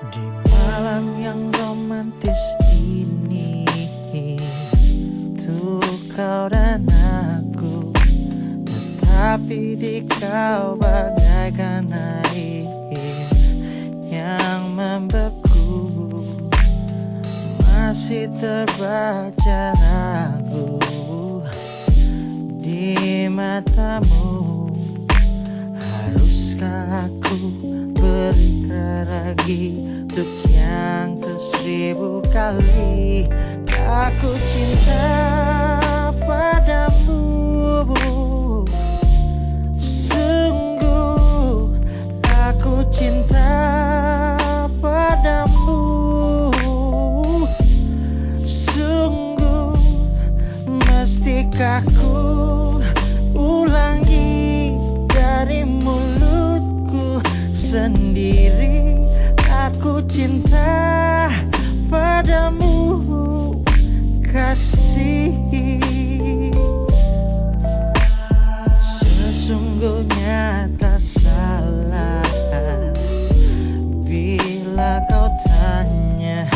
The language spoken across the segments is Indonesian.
Di malam yang romantis ini Untuk kau dan aku Tetapi di kau bagaikan air Yang membeku. Masih terbaca ragu Di matamu lagi Untuk yang ke seribu kali. Aku cinta padamu Sungguh aku cinta padamu. Sungguh mestikah ku ulangi dari mulutku sendiri cinta padamu kasih. Sesungguhnya tak salah. Bila kau tanya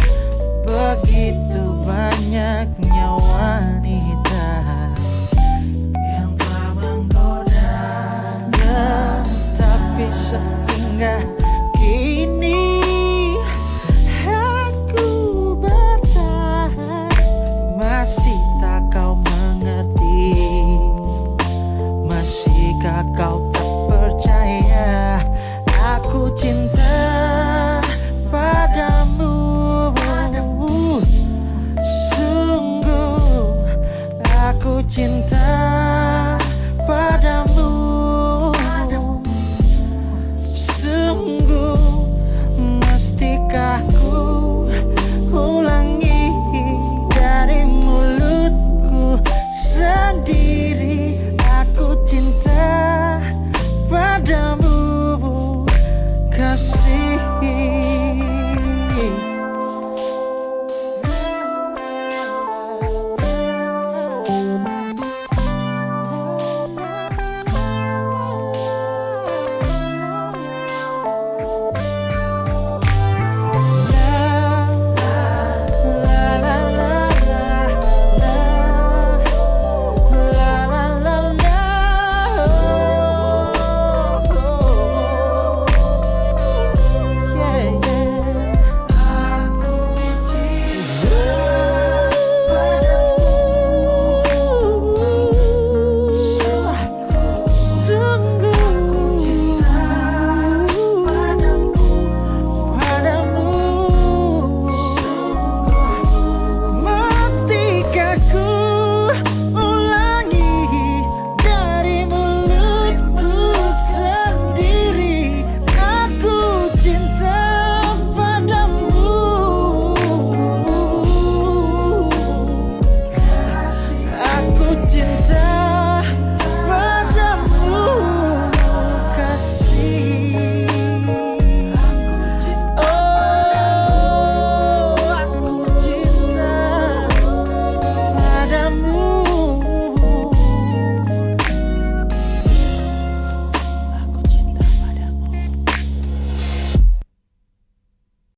Begitu banyaknya wanita Yang telah menggoda. Tapi sehingga kau tak percaya. Aku cinta padamu. Sungguh aku cinta padamu. Sungguh mestikah